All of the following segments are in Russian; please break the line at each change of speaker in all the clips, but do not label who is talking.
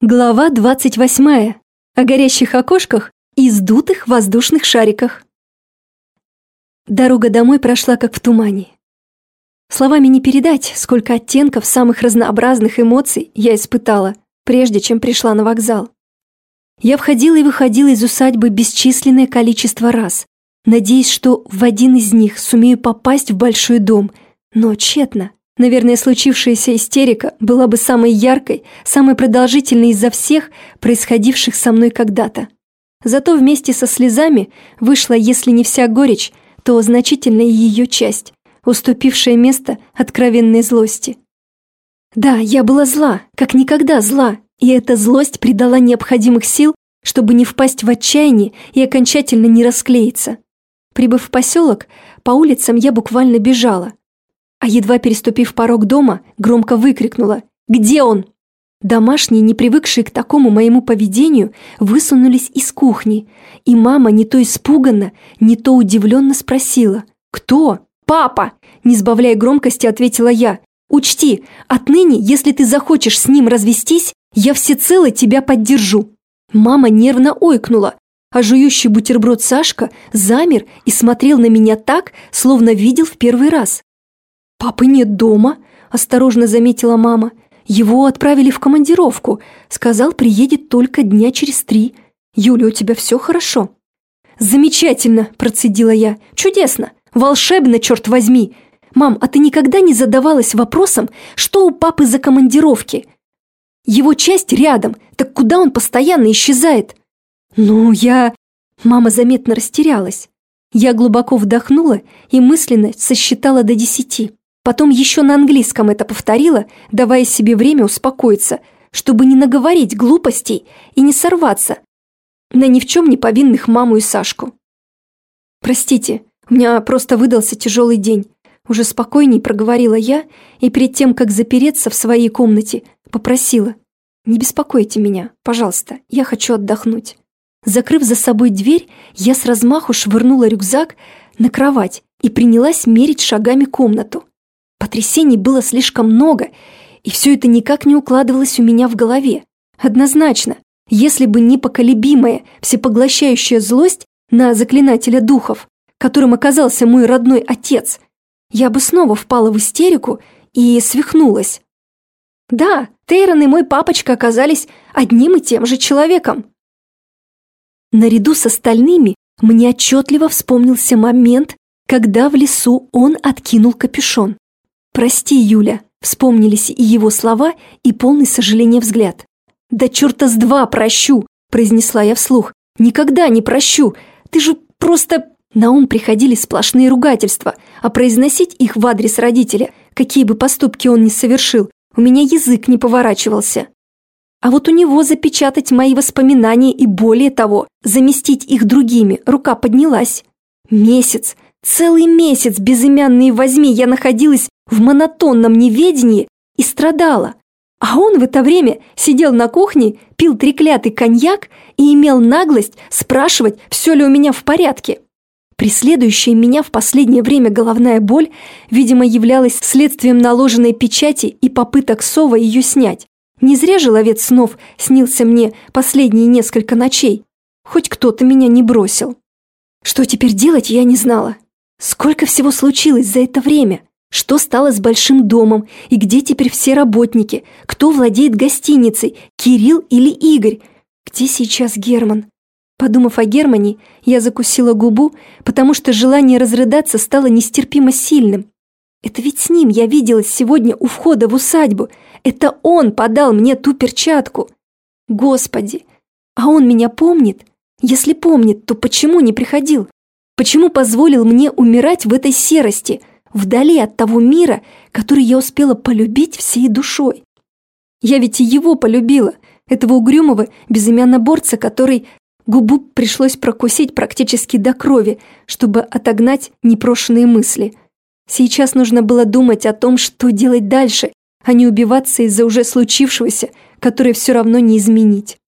Глава 28. О горящих окошках и сдутых воздушных шариках. Дорога домой прошла как в тумане. Словами не передать, сколько оттенков самых разнообразных эмоций я испытала, прежде чем пришла на вокзал. Я входила и выходила из усадьбы бесчисленное количество раз, надеясь, что в один из них сумею попасть в большой дом, но тщетно. Наверное, случившаяся истерика была бы самой яркой, самой продолжительной из-за всех, происходивших со мной когда-то. Зато вместе со слезами вышла, если не вся горечь, то значительная ее часть, уступившая место откровенной злости. Да, я была зла, как никогда зла, и эта злость придала необходимых сил, чтобы не впасть в отчаяние и окончательно не расклеиться. Прибыв в поселок, по улицам я буквально бежала, а едва переступив порог дома, громко выкрикнула «Где он?». Домашние, не привыкшие к такому моему поведению, высунулись из кухни, и мама не то испуганно, не то удивленно спросила «Кто? Папа!» Не сбавляя громкости, ответила я «Учти, отныне, если ты захочешь с ним развестись, я всецело тебя поддержу». Мама нервно ойкнула, а жующий бутерброд Сашка замер и смотрел на меня так, словно видел в первый раз. «Папы нет дома», – осторожно заметила мама. «Его отправили в командировку. Сказал, приедет только дня через три. Юля, у тебя все хорошо?» «Замечательно», – процедила я. «Чудесно! Волшебно, черт возьми! Мам, а ты никогда не задавалась вопросом, что у папы за командировки? Его часть рядом, так куда он постоянно исчезает?» «Ну, я...» Мама заметно растерялась. Я глубоко вдохнула и мысленно сосчитала до десяти. Потом еще на английском это повторила, давая себе время успокоиться, чтобы не наговорить глупостей и не сорваться на ни в чем не повинных маму и Сашку. «Простите, у меня просто выдался тяжелый день», уже спокойней проговорила я и перед тем, как запереться в своей комнате, попросила «Не беспокойте меня, пожалуйста, я хочу отдохнуть». Закрыв за собой дверь, я с размаху швырнула рюкзак на кровать и принялась мерить шагами комнату. Потрясений было слишком много, и все это никак не укладывалось у меня в голове. Однозначно, если бы непоколебимая, всепоглощающая злость на заклинателя духов, которым оказался мой родной отец, я бы снова впала в истерику и свихнулась. Да, Тейрон и мой папочка оказались одним и тем же человеком. Наряду с остальными мне отчетливо вспомнился момент, когда в лесу он откинул капюшон. «Прости, Юля», — вспомнились и его слова, и полный сожаления взгляд. «Да черта с два прощу», — произнесла я вслух. «Никогда не прощу. Ты же просто...» На ум приходили сплошные ругательства, а произносить их в адрес родителя, какие бы поступки он ни совершил, у меня язык не поворачивался. А вот у него запечатать мои воспоминания и более того, заместить их другими, рука поднялась. Месяц, целый месяц безымянные возьми я находилась в монотонном неведении и страдала. А он в это время сидел на кухне, пил треклятый коньяк и имел наглость спрашивать, все ли у меня в порядке. Преследующая меня в последнее время головная боль, видимо, являлась следствием наложенной печати и попыток Сова ее снять. Не зря же ловец снов снился мне последние несколько ночей. Хоть кто-то меня не бросил. Что теперь делать, я не знала. Сколько всего случилось за это время? Что стало с большим домом и где теперь все работники? Кто владеет гостиницей, Кирилл или Игорь? Где сейчас Герман? Подумав о Германе, я закусила губу, потому что желание разрыдаться стало нестерпимо сильным. Это ведь с ним я виделась сегодня у входа в усадьбу. Это он подал мне ту перчатку. Господи, а он меня помнит? Если помнит, то почему не приходил? Почему позволил мне умирать в этой серости – вдали от того мира, который я успела полюбить всей душой. Я ведь и его полюбила, этого угрюмого безымянноборца, который губу пришлось прокусить практически до крови, чтобы отогнать непрошенные мысли. Сейчас нужно было думать о том, что делать дальше, а не убиваться из-за уже случившегося, которое все равно не изменить.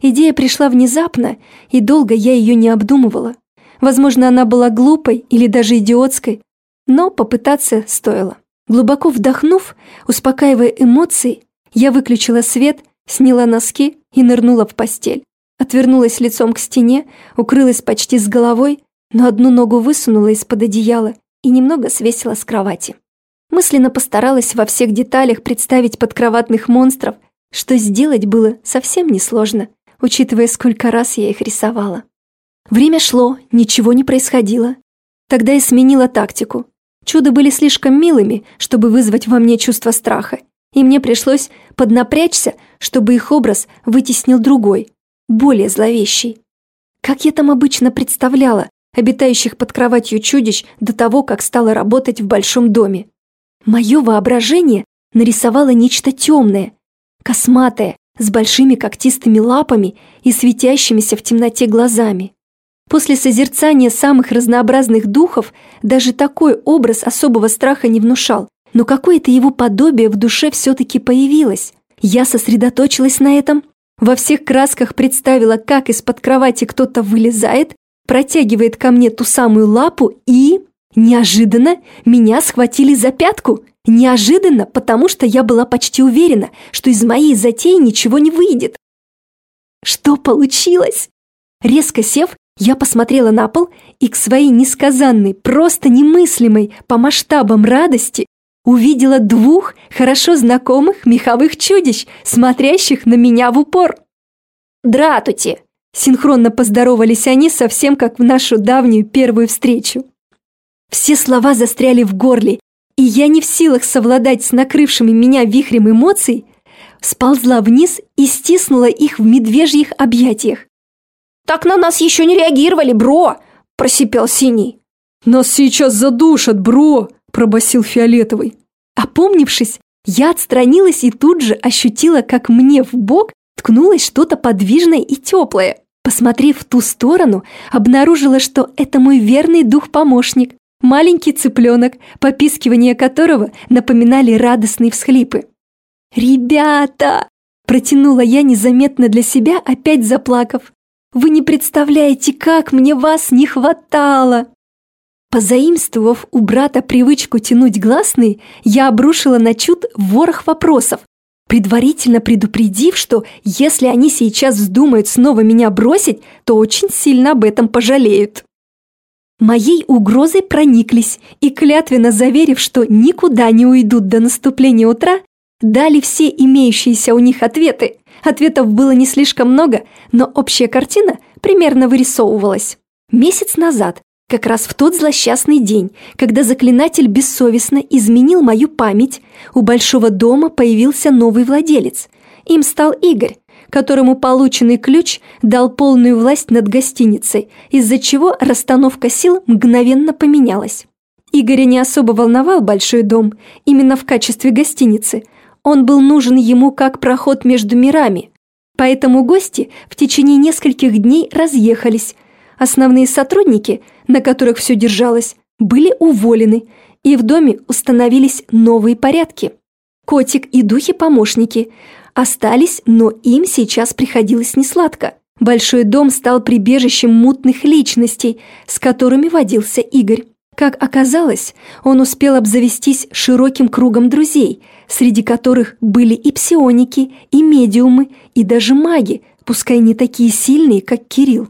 Идея пришла внезапно, и долго я ее не обдумывала. Возможно, она была глупой или даже идиотской, но попытаться стоило. Глубоко вдохнув, успокаивая эмоции, я выключила свет сняла носки и нырнула в постель. Отвернулась лицом к стене, укрылась почти с головой, но одну ногу высунула из-под одеяла и немного свесила с кровати. Мысленно постаралась во всех деталях представить подкроватных монстров, что сделать было совсем несложно, учитывая, сколько раз я их рисовала. Время шло, ничего не происходило. Тогда я сменила тактику. Чудо были слишком милыми, чтобы вызвать во мне чувство страха, и мне пришлось поднапрячься, чтобы их образ вытеснил другой, более зловещий. Как я там обычно представляла обитающих под кроватью чудищ до того, как стала работать в большом доме. Мое воображение нарисовало нечто темное, косматое, с большими когтистыми лапами и светящимися в темноте глазами. После созерцания самых разнообразных духов даже такой образ особого страха не внушал, но какое-то его подобие в душе все-таки появилось. Я сосредоточилась на этом, во всех красках представила, как из-под кровати кто-то вылезает, протягивает ко мне ту самую лапу и... Неожиданно меня схватили за пятку. Неожиданно, потому что я была почти уверена, что из моей затеи ничего не выйдет. Что получилось? Резко сев, я посмотрела на пол и к своей несказанной, просто немыслимой по масштабам радости увидела двух хорошо знакомых меховых чудищ, смотрящих на меня в упор. «Дратути!» – синхронно поздоровались они совсем как в нашу давнюю первую встречу. Все слова застряли в горле, и я не в силах совладать с накрывшими меня вихрем эмоций, сползла вниз и стиснула их в медвежьих объятиях. «Так на нас еще не реагировали, бро!» – просипел Синий.
«Нас сейчас задушат, бро!» – пробасил Фиолетовый.
Опомнившись, я отстранилась и тут же ощутила, как мне в бок ткнулось что-то подвижное и теплое. Посмотрев в ту сторону, обнаружила, что это мой верный дух-помощник, маленький цыпленок, попискивание которого напоминали радостные всхлипы. «Ребята!» – протянула я незаметно для себя, опять заплакав. «Вы не представляете, как мне вас не хватало!» Позаимствовав у брата привычку тянуть гласные, я обрушила на Чуд ворох вопросов, предварительно предупредив, что если они сейчас вздумают снова меня бросить, то очень сильно об этом пожалеют. Моей угрозой прониклись и, клятвенно заверив, что никуда не уйдут до наступления утра, дали все имеющиеся у них ответы. Ответов было не слишком много, но общая картина примерно вырисовывалась. Месяц назад как раз в тот злосчастный день, когда заклинатель бессовестно изменил мою память, у большого дома появился новый владелец. Им стал Игорь, которому полученный ключ дал полную власть над гостиницей, из-за чего расстановка сил мгновенно поменялась. Игоря не особо волновал большой дом, именно в качестве гостиницы. Он был нужен ему как проход между мирами. Поэтому гости в течение нескольких дней разъехались. Основные сотрудники на которых все держалось, были уволены, и в доме установились новые порядки. Котик и духи-помощники остались, но им сейчас приходилось несладко. Большой дом стал прибежищем мутных личностей, с которыми водился Игорь. Как оказалось, он успел обзавестись широким кругом друзей, среди которых были и псионики, и медиумы, и даже маги, пускай не такие сильные, как Кирилл.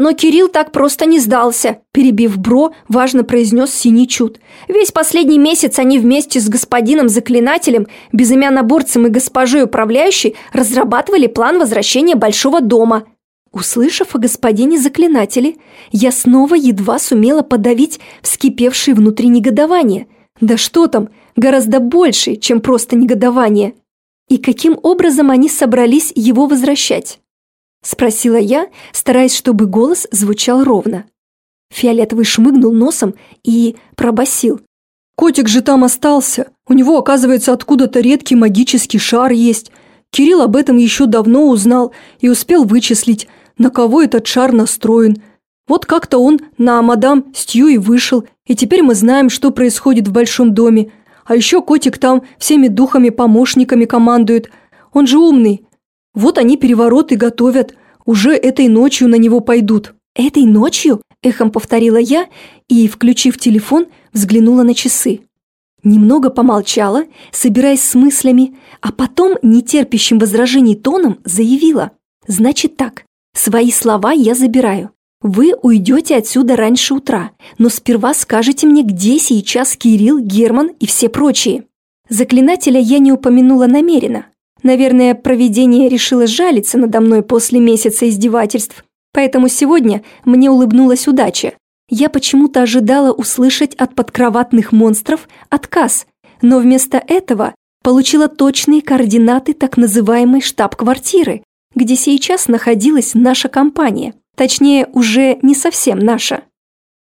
Но Кирилл так просто не сдался, перебив Бро, важно произнес Синий Чуд. Весь последний месяц они вместе с господином-заклинателем, безымяноборцем и госпожой управляющей разрабатывали план возвращения Большого дома. Услышав о господине-заклинателе, я снова едва сумела подавить вскипевшее внутри негодование. Да что там, гораздо больше, чем просто негодование. И каким образом они собрались его возвращать? – спросила я, стараясь, чтобы голос звучал ровно. Фиолетовый шмыгнул носом и пробасил.
«Котик же там остался. У него, оказывается, откуда-то редкий магический шар есть. Кирилл об этом еще давно узнал и успел вычислить, на кого этот шар настроен. Вот как-то он на мадам Стью и вышел, и теперь мы знаем, что происходит в большом доме. А еще котик там всеми духами-помощниками командует. Он же умный, вот они перевороты готовят. Уже этой ночью на него пойдут».
«Этой ночью?» – эхом повторила я и, включив телефон, взглянула на часы. Немного помолчала, собираясь с мыслями, а потом, нетерпящим возражений тоном, заявила. «Значит так, свои слова я забираю. Вы уйдете отсюда раньше утра, но сперва скажете мне, где сейчас Кирилл, Герман и все прочие». Заклинателя я не упомянула намеренно. Наверное, провидение решило жалиться надо мной после месяца издевательств, поэтому сегодня мне улыбнулась удача. Я почему-то ожидала услышать от подкроватных монстров отказ, но вместо этого получила точные координаты так называемой штаб-квартиры, где сейчас находилась наша компания, точнее, уже не совсем наша.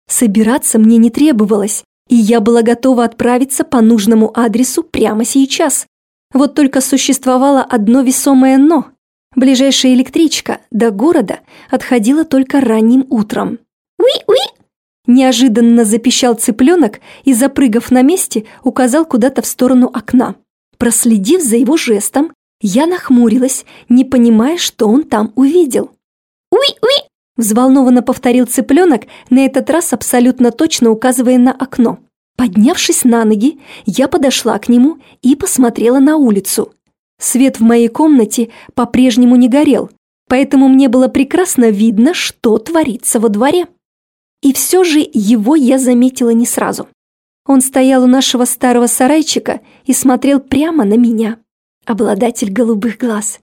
Собираться мне не требовалось, и я была готова отправиться по нужному адресу прямо сейчас. Вот только существовало одно весомое «но». Ближайшая электричка до города отходила только ранним утром. «Уи-уи!» Неожиданно запищал цыпленок и, запрыгав на месте, указал куда-то в сторону окна. Проследив за его жестом, я нахмурилась, не понимая, что он там увидел. «Уи-уи!» – взволнованно повторил цыпленок, на этот раз абсолютно точно указывая на окно. Поднявшись на ноги, я подошла к нему и посмотрела на улицу. Свет в моей комнате по-прежнему не горел, поэтому мне было прекрасно видно, что творится во дворе. И все же его я заметила не сразу. Он стоял у нашего старого сарайчика и смотрел прямо на меня. Обладатель голубых глаз.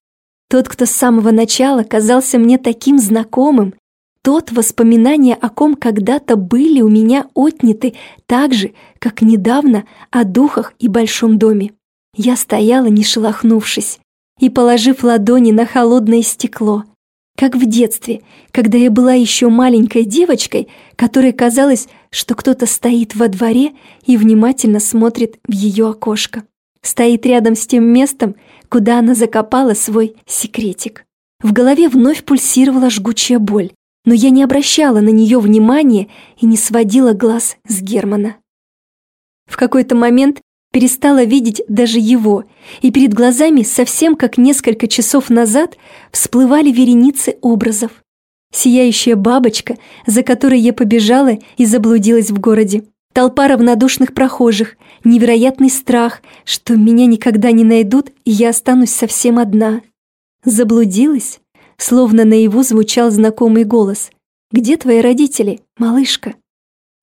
Тот, кто с самого начала казался мне таким знакомым, тот, воспоминания о ком когда-то были у меня отняты так же, как недавно о духах и большом доме. Я стояла, не шелохнувшись, и положив ладони на холодное стекло, как в детстве, когда я была еще маленькой девочкой, которой казалось, что кто-то стоит во дворе и внимательно смотрит в ее окошко. Стоит рядом с тем местом, куда она закопала свой секретик. В голове вновь пульсировала жгучая боль, но я не обращала на нее внимания и не сводила глаз с Германа. В какой-то момент перестала видеть даже его, и перед глазами, совсем как несколько часов назад, всплывали вереницы образов. Сияющая бабочка, за которой я побежала и заблудилась в городе. Толпа равнодушных прохожих, невероятный страх, что меня никогда не найдут, и я останусь совсем одна. Заблудилась? Словно наяву звучал знакомый голос. «Где твои родители, малышка?»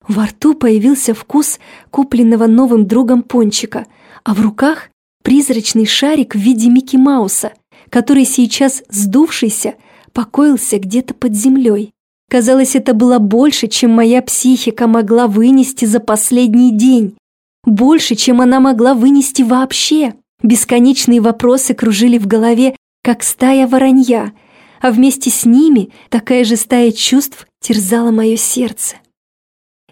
Во рту появился вкус купленного новым другом пончика, а в руках призрачный шарик в виде Микки Мауса, который сейчас, сдувшийся, покоился где-то под землей. Казалось, это было больше, чем моя психика могла вынести за последний день. Больше, чем она могла вынести вообще. Бесконечные вопросы кружили в голове, как стая воронья, а вместе с ними такая же стая чувств терзала мое сердце.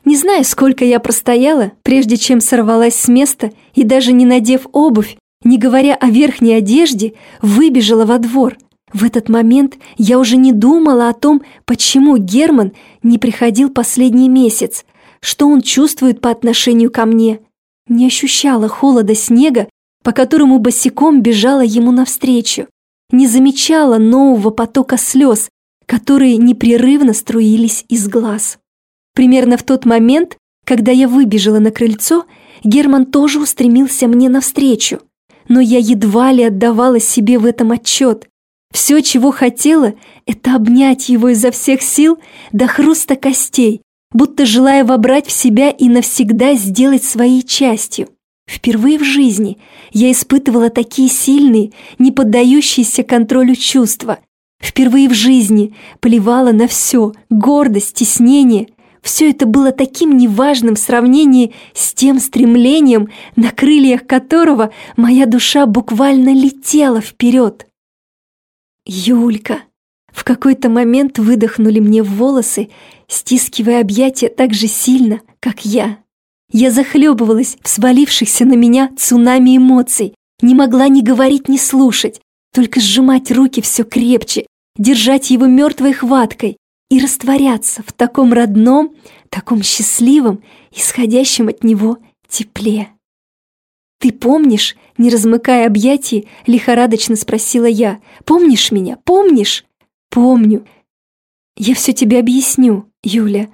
Не знаю, сколько я простояла, прежде чем сорвалась с места и даже не надев обувь, не говоря о верхней одежде, выбежала во двор. В этот момент я уже не думала о том, почему Герман не приходил последний месяц, что он чувствует по отношению ко мне. Не ощущала холода снега, по которому босиком бежала ему навстречу. Не замечала нового потока слез, которые непрерывно струились из глаз. Примерно в тот момент, когда я выбежала на крыльцо, Герман тоже устремился мне навстречу. Но я едва ли отдавала себе в этом отчет. Все, чего хотела, это обнять его изо всех сил до хруста костей, будто желая вобрать в себя и навсегда сделать своей частью. Впервые в жизни я испытывала такие сильные, не поддающиеся контролю чувства. Впервые в жизни плевала на все, гордость, стеснение, все это было таким неважным в сравнении с тем стремлением, на крыльях которого моя душа буквально летела вперед. Юлька. В какой-то момент выдохнули мне в волосы, стискивая объятия так же сильно, как я. Я захлебывалась в свалившихся на меня цунами эмоций, не могла ни говорить, ни слушать, только сжимать руки все крепче, держать его мертвой хваткой, и растворяться в таком родном, таком счастливом, исходящем от него тепле. «Ты помнишь?» — не размыкая объятий, лихорадочно спросила я. «Помнишь меня? Помнишь?» «Помню. Я все тебе объясню, Юля».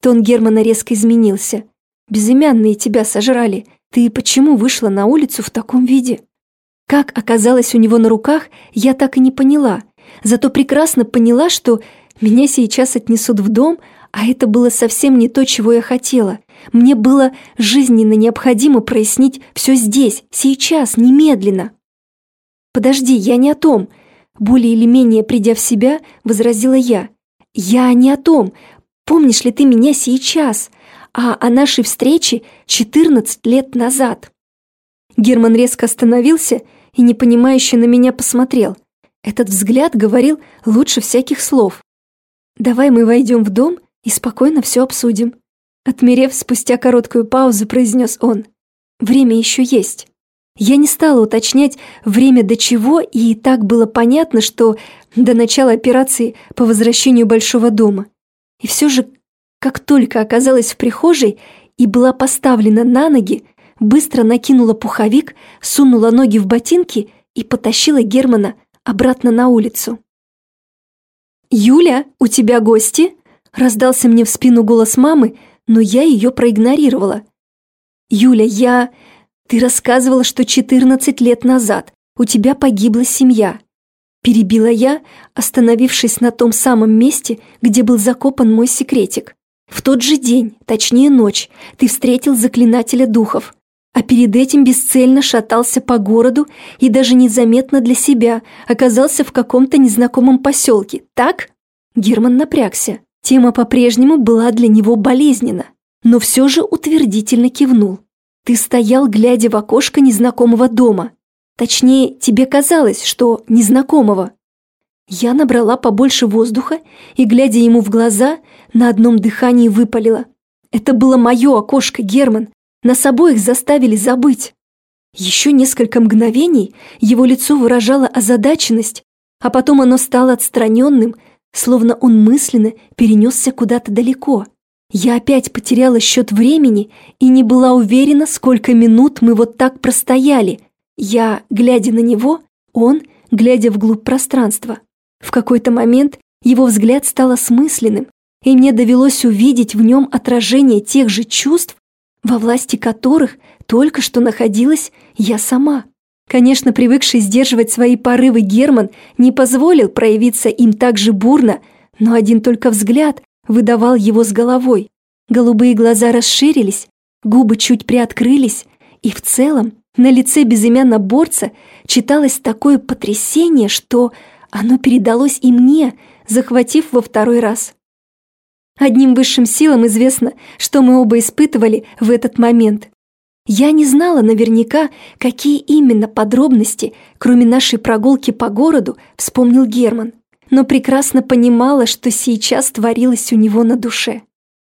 Тон Германа резко изменился. «Безымянные тебя сожрали. ты почему вышла на улицу в таком виде?» Как оказалось у него на руках, я так и не поняла. Зато прекрасно поняла, что меня сейчас отнесут в дом, а это было совсем не то, чего я хотела. Мне было жизненно необходимо прояснить все здесь, сейчас, немедленно. «Подожди, я не о том», — более или менее придя в себя, возразила я. «Я не о том. Помнишь ли ты меня сейчас, а о нашей встрече 14 лет назад?» Герман резко остановился и непонимающе на меня посмотрел. Этот взгляд говорил лучше всяких слов. «Давай мы войдем в дом и спокойно все обсудим», Отмерев спустя короткую паузу, произнес он. «Время еще есть». Я не стала уточнять время до чего, и так было понятно, что до начала операции по возвращению большого дома. И все же, как только оказалась в прихожей и была поставлена на ноги, быстро накинула пуховик, сунула ноги в ботинки и потащила Германа обратно на улицу. «Юля, у тебя гости?» – раздался мне в спину голос мамы, но я ее проигнорировала. «Юля, я...» Ты рассказывала, что 14 лет назад у тебя погибла семья. Перебила я, остановившись на том самом месте, где был закопан мой секретик. В тот же день, точнее ночь, ты встретил заклинателя духов, а перед этим бесцельно шатался по городу и даже незаметно для себя оказался в каком-то незнакомом поселке, так? Герман напрягся. Тема по-прежнему была для него болезненна, но все же утвердительно кивнул. Ты стоял, глядя в окошко незнакомого дома. Точнее, тебе казалось, что незнакомого. Я набрала побольше воздуха и, глядя ему в глаза, на одном дыхании выпалила. Это было мое окошко, Герман. Нас обоих заставили забыть. Еще несколько мгновений его лицо выражало озадаченность, а потом оно стало отстраненным, словно он мысленно перенесся куда-то далеко. Я опять потеряла счет времени и не была уверена, сколько минут мы вот так простояли. Я, глядя на него, он, глядя вглубь пространства. В какой-то момент его взгляд стал осмысленным, и мне довелось увидеть в нем отражение тех же чувств, во власти которых только что находилась я сама. Конечно, привыкший сдерживать свои порывы Герман не позволил проявиться им так же бурно, но один только взгляд выдавал его с головой. Голубые глаза расширились, губы чуть приоткрылись, и в целом на лице безымянного борца читалось такое потрясение, что оно передалось и мне, захватив во второй раз. Одним высшим силам известно, что мы оба испытывали в этот момент. Я не знала наверняка, какие именно подробности, кроме нашей прогулки по городу, вспомнил Герман но прекрасно понимала, что сейчас творилось у него на душе.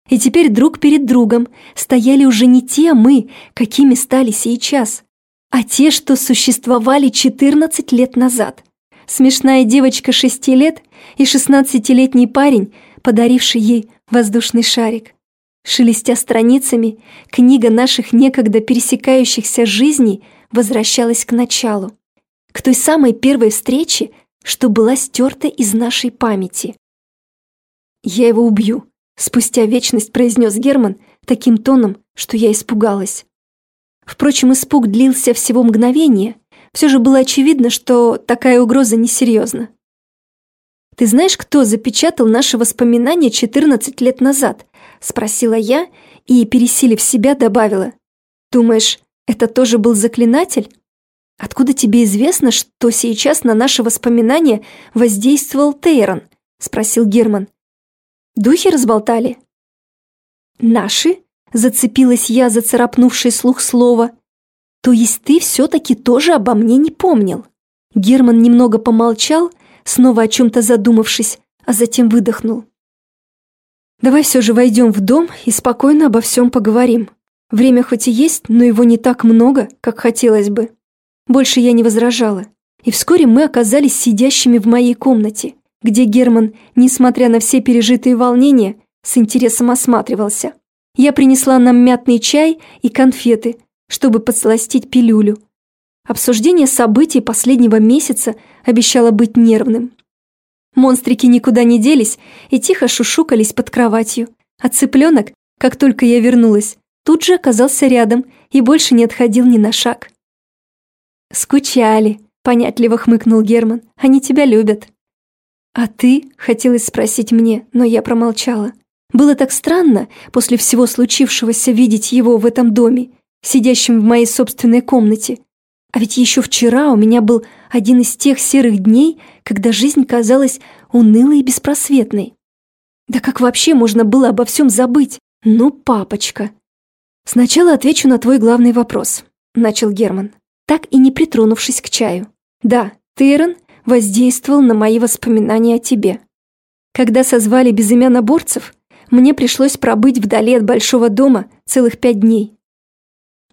И теперь друг перед другом стояли уже не те мы, какими стали сейчас, а те, что существовали 14 лет назад. Смешная девочка 6 лет и 16-летний парень, подаривший ей воздушный шарик. Шелестя страницами, книга наших некогда пересекающихся жизней возвращалась к началу, к той самой первой встрече, что была стерта из нашей памяти. «Я его убью», — спустя вечность произнес Герман таким тоном, что я испугалась. Впрочем, испуг длился всего мгновение, все же было очевидно, что такая угроза несерьезна. «Ты знаешь, кто запечатал наши воспоминания 14 лет назад?» — спросила я и, пересилив себя, добавила. «Думаешь, это тоже был заклинатель?» «Откуда тебе известно, что сейчас на наши воспоминания воздействовал Тейрон?» — спросил Герман. «Духи разболтали?» «Наши?» — зацепилась я, зацарапнувший слух слова. «То есть ты все-таки тоже обо мне не помнил?» Герман немного помолчал, снова о чем-то задумавшись, а затем выдохнул. «Давай все же войдем в дом и спокойно обо всем поговорим. Время хоть и есть, но его не так много, как хотелось бы». Больше я не возражала. И вскоре мы оказались сидящими в моей комнате, где Герман, несмотря на все пережитые волнения, с интересом осматривался. Я принесла нам мятный чай и конфеты, чтобы подсластить пилюлю. Обсуждение событий последнего месяца обещало быть нервным. Монстрики никуда не делись и тихо шушукались под кроватью, а цыпленок, как только я вернулась, тут же оказался рядом и больше не отходил ни на шаг. «Скучали», — понятливо хмыкнул Герман. «Они тебя любят». «А ты?» — хотелось спросить мне, но я промолчала. Было так странно после всего случившегося видеть его в этом доме, сидящим в моей собственной комнате. А ведь еще вчера у меня был один из тех серых дней, когда жизнь казалась унылой и беспросветной. Да как вообще можно было обо всем забыть? Ну, папочка. Сначала отвечу на твой главный вопрос, начал Герман, так и не притронувшись к чаю. Да, Тейрон воздействовал на мои воспоминания о тебе. Когда созвали безымяноборцев, мне пришлось пробыть вдали от большого дома целых пять дней.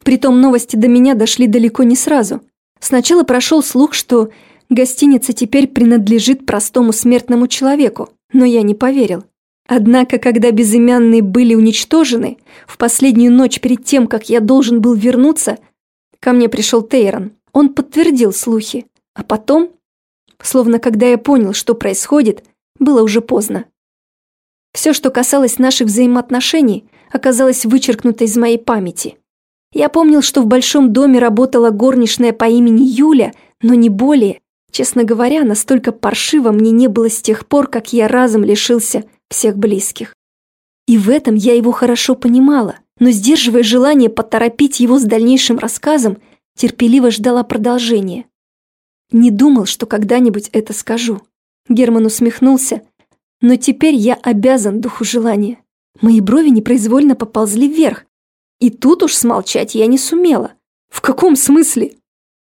Притом новости до меня дошли далеко не сразу. Сначала прошел слух, что гостиница теперь принадлежит простому смертному человеку, но я не поверил. Однако, когда безымянные были уничтожены, в последнюю ночь перед тем, как я должен был вернуться, ко мне пришел Тейрон. Он подтвердил слухи, а потом, словно когда я понял, что происходит, было уже поздно. Все, что касалось наших взаимоотношений, оказалось вычеркнуто из моей памяти. Я помнил, что в большом доме работала горничная по имени Юля, но не более. Честно говоря, настолько паршиво мне не было с тех пор, как я разом лишился всех близких. И в этом я его хорошо понимала, но, сдерживая желание поторопить его с дальнейшим рассказом, терпеливо ждала продолжения. Не думал, что когда-нибудь это скажу. Герман усмехнулся, но теперь я обязан духу желания. Мои брови непроизвольно поползли вверх. И тут уж смолчать я не сумела. В каком смысле?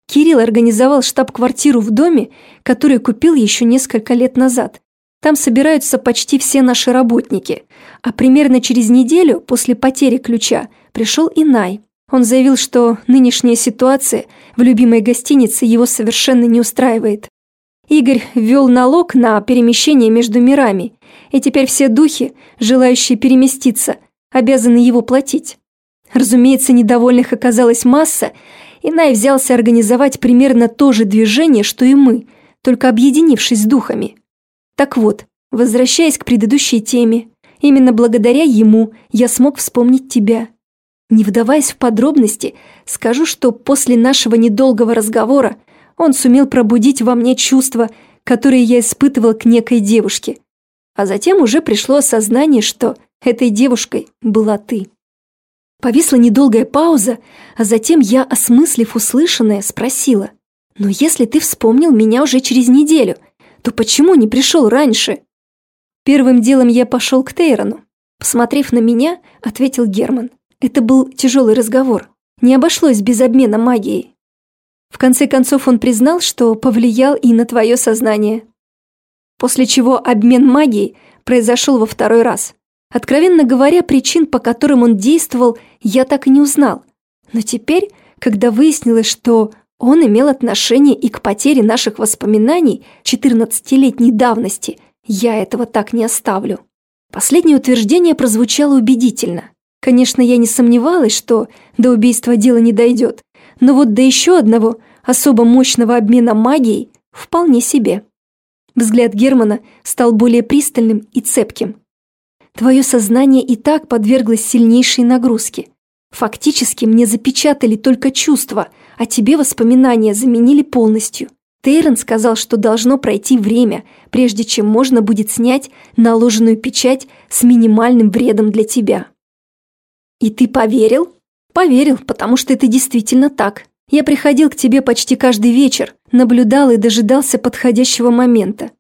Кирилл организовал штаб-квартиру в доме, который купил еще несколько лет назад. Там собираются почти все наши работники. А примерно через неделю после потери ключа пришел Инай. Он заявил, что нынешняя ситуация в любимой гостинице его совершенно не устраивает. Игорь ввел налог на перемещение между мирами, и теперь все духи, желающие переместиться, обязаны его платить. Разумеется, недовольных оказалась масса, и Най взялся организовать примерно то же движение, что и мы, только объединившись с духами. Так вот, возвращаясь к предыдущей теме, именно благодаря ему я смог вспомнить тебя. Не вдаваясь в подробности, скажу, что после нашего недолгого разговора он сумел пробудить во мне чувства, которые я испытывал к некой девушке. А затем уже пришло осознание, что этой девушкой была ты. Повисла недолгая пауза, а затем я, осмыслив услышанное, спросила. «Но если ты вспомнил меня уже через неделю, то почему не пришел раньше?» Первым делом я пошел к Тейрону. Посмотрев на меня, ответил Герман. Это был тяжелый разговор. Не обошлось без обмена магией. В конце концов он признал, что повлиял и на твое сознание. После чего обмен магией произошел во второй раз. Откровенно говоря, причин, по которым он действовал, я так и не узнал. Но теперь, когда выяснилось, что он имел отношение и к потере наших воспоминаний 14-летней давности, я этого так не оставлю. Последнее утверждение прозвучало убедительно. Конечно, я не сомневалась, что до убийства дело не дойдет, но вот до еще одного особо мощного обмена магией вполне себе. Взгляд Германа стал более пристальным и цепким. Твое сознание и так подверглось сильнейшей нагрузке. Фактически мне запечатали только чувства, а тебе воспоминания заменили полностью. Тейрон сказал, что должно пройти время, прежде чем можно будет снять наложенную печать с минимальным вредом для тебя. И ты поверил? Поверил, потому что это действительно так. Я приходил к тебе почти каждый вечер, наблюдал и дожидался подходящего момента.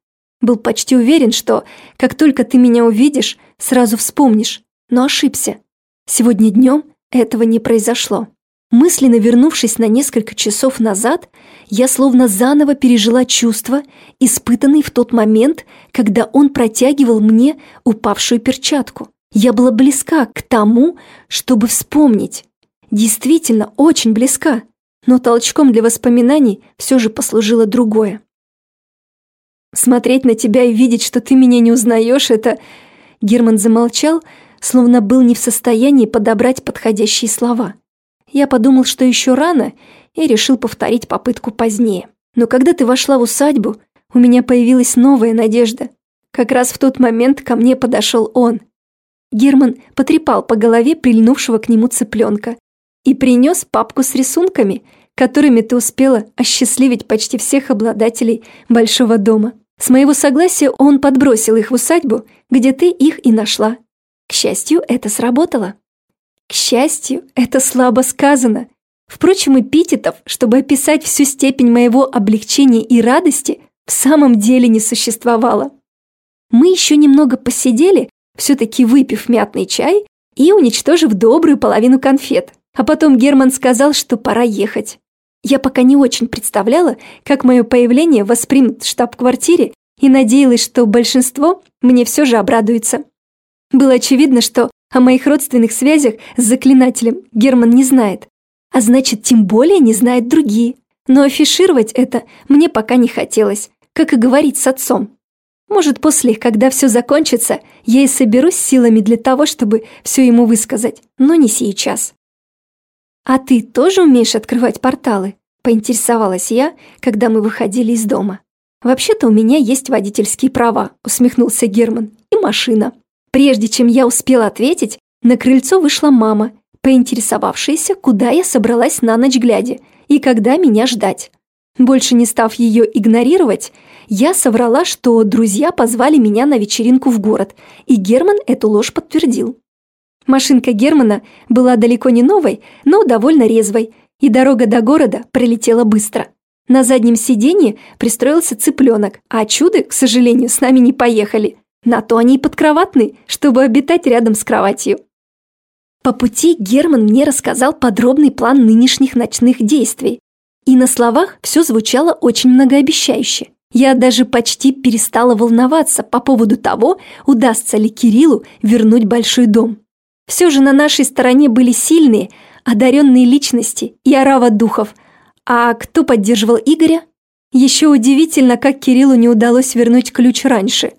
Был почти уверен, что, как только ты меня увидишь, сразу вспомнишь, но ошибся. Сегодня днем этого не произошло. Мысленно вернувшись на несколько часов назад, я словно заново пережила чувства, испытанные в тот момент, когда он протягивал мне упавшую перчатку. Я была близка к тому, чтобы вспомнить, действительно очень близка, но толчком для воспоминаний все же послужило другое. Смотреть на тебя и видеть, что ты меня не узнаешь, это... Герман замолчал, словно был не в состоянии подобрать подходящие слова. Я подумал, что еще рано, и решил повторить попытку позднее. Но когда ты вошла в усадьбу, у меня появилась новая надежда. Как раз в тот момент ко мне подошел он. Герман потрепал по голове прильнувшего к нему цыпленка и принес папку с рисунками, которыми ты успела осчастливить почти всех обладателей большого дома. С моего согласия он подбросил их в усадьбу, где ты их и нашла. К счастью, это сработало. К счастью, это слабо сказано. Впрочем, эпитетов, чтобы описать всю степень моего облегчения и радости, в самом деле не существовало. Мы еще немного посидели, все-таки выпив мятный чай и уничтожив добрую половину конфет. А потом Герман сказал, что пора ехать. Я пока не очень представляла, как мое появление воспримут в штаб-квартире и надеялась, что большинство мне все же обрадуется. Было очевидно, что о моих родственных связях с заклинателем Герман не знает, а значит, тем более не знают другие. Но афишировать это мне пока не хотелось, как и говорить с отцом. Может, после, когда все закончится, я и соберусь силами для того, чтобы все ему высказать, но не сейчас. «А ты тоже умеешь открывать порталы?» – поинтересовалась я, когда мы выходили из дома. «Вообще-то у меня есть водительские права», – усмехнулся Герман, – «и машина». Прежде чем я успела ответить, на крыльцо вышла мама поинтересовавшаяся, куда я собралась на ночь глядя и когда меня ждать. Больше не став ее игнорировать, я соврала, что друзья позвали меня на вечеринку в город, и Герман эту ложь подтвердил. Машинка Германа была далеко не новой, но довольно резвой, и дорога до города пролетела быстро. На заднем сиденье пристроился цыпленок, а чуды, к сожалению, с нами не поехали. На то они и подкроватные, чтобы обитать рядом с кроватью. По пути Герман мне рассказал подробный план нынешних ночных действий. И на словах все звучало очень многообещающе. Я даже почти перестала волноваться по поводу того, удастся ли Кириллу вернуть большой дом. Все же на нашей стороне были сильные, одаренные личности и орава духов. А кто поддерживал Игоря? Еще удивительно, как Кириллу не удалось вернуть ключ раньше.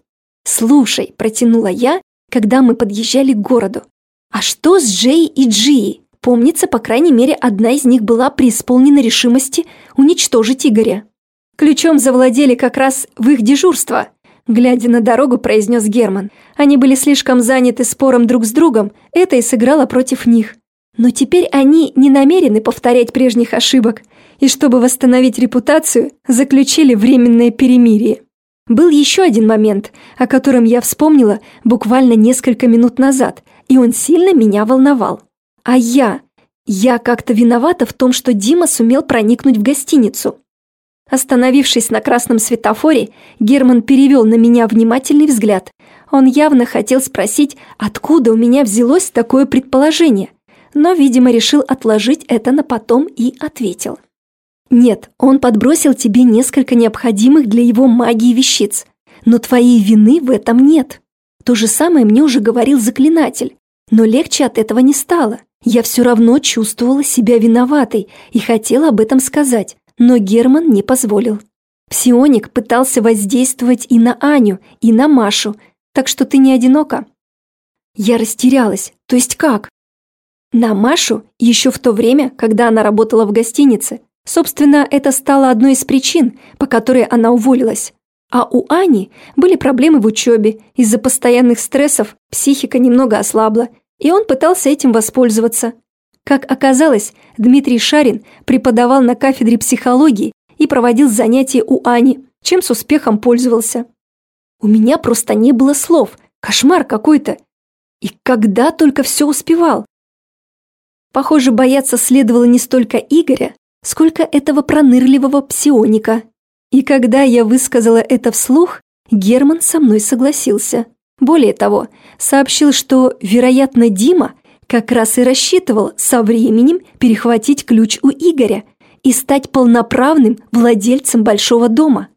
«Слушай», – протянула я, когда мы подъезжали к городу. А что с Джей и Джи? Помнится, по крайней мере, одна из них была преисполнена решимости уничтожить Игоря. Ключом завладели как раз в их дежурство, глядя на дорогу, произнес Герман. Они были слишком заняты спором друг с другом, это и сыграло против них. Но теперь они не намерены повторять прежних ошибок, и чтобы восстановить репутацию, заключили временное перемирие. Был еще один момент, о котором я вспомнила буквально несколько минут назад – и он сильно меня волновал. А я? Я как-то виновата в том, что Дима сумел проникнуть в гостиницу. Остановившись на красном светофоре, Герман перевел на меня внимательный взгляд. Он явно хотел спросить, откуда у меня взялось такое предположение, но, видимо, решил отложить это на потом и ответил. «Нет, он подбросил тебе несколько необходимых для его магии вещиц, но твоей вины в этом нет». То же самое мне уже говорил заклинатель, но легче от этого не стало. Я все равно чувствовала себя виноватой и хотела об этом сказать, но Герман не позволил. Псионик пытался воздействовать и на Аню, и на Машу, так что ты не одинока. Я растерялась, то есть как? На Машу еще в то время, когда она работала в гостинице. Собственно, это стало одной из причин, по которой она уволилась. А у Ани были проблемы в учебе, из-за постоянных стрессов психика немного ослабла, и он пытался этим воспользоваться. Как оказалось, Дмитрий Шарин преподавал на кафедре психологии и проводил занятия у Ани, чем с успехом пользовался. У меня просто не было слов, кошмар какой-то. И когда только все успевал. Похоже, бояться следовало не столько Игоря, сколько этого пронырливого псионика. И когда я высказала это вслух, Герман со мной согласился. Более того, сообщил, что, вероятно, Дима как раз и рассчитывал со временем перехватить ключ у Игоря и стать полноправным владельцем большого дома.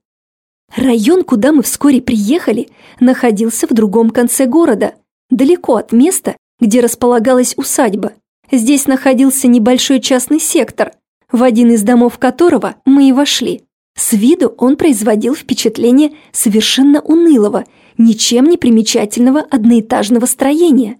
Район, куда мы вскоре приехали, находился в другом конце города, далеко от места, где располагалась усадьба. Здесь находился небольшой частный сектор, в один из домов которого мы и вошли. С виду он производил впечатление совершенно унылого, ничем не примечательного одноэтажного строения.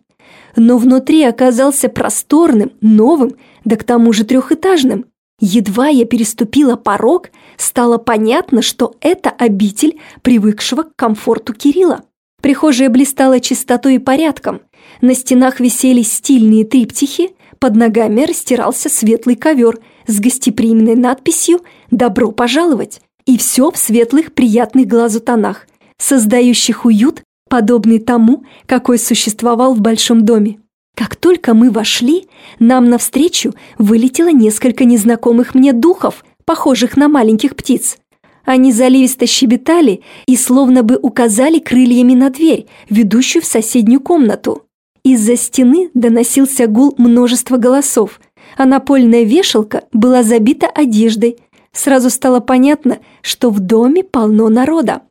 Но внутри оказался просторным, новым, да к тому же трехэтажным. Едва я переступила порог, стало понятно, что это обитель привыкшего к комфорту Кирилла. Прихожая блистала чистотой и порядком. На стенах висели стильные триптихи, под ногами растирался светлый ковер с гостеприимной надписью «Добро пожаловать!» и все в светлых, приятных глазу тонах, создающих уют, подобный тому, какой существовал в большом доме. Как только мы вошли, нам навстречу вылетело несколько незнакомых мне духов, похожих на маленьких птиц. Они заливисто щебетали и словно бы указали крыльями на дверь, ведущую в соседнюю комнату. Из-за стены доносился гул множества голосов, а напольная вешалка была забита одеждой. Сразу стало понятно, что в доме полно народа.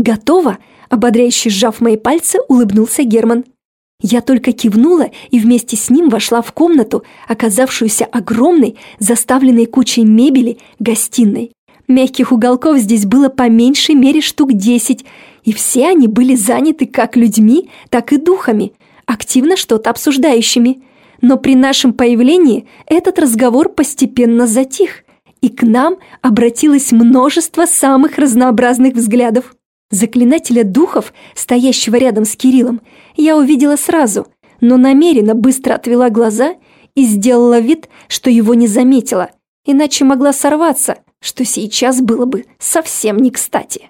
«Готово!» – ободряюще сжав мои пальцы, улыбнулся Герман. Я только кивнула и вместе с ним вошла в комнату, оказавшуюся огромной, заставленной кучей мебели, гостиной. Мягких уголков здесь было по меньшей мере штук десять, и все они были заняты как людьми, так и духами, активно что-то обсуждающими. Но при нашем появлении этот разговор постепенно затих, и к нам обратилось множество самых разнообразных взглядов. Заклинателя духов, стоящего рядом с Кириллом, я увидела сразу, но намеренно быстро отвела глаза и сделала вид, что его не заметила, иначе могла сорваться, что сейчас было бы совсем не кстати.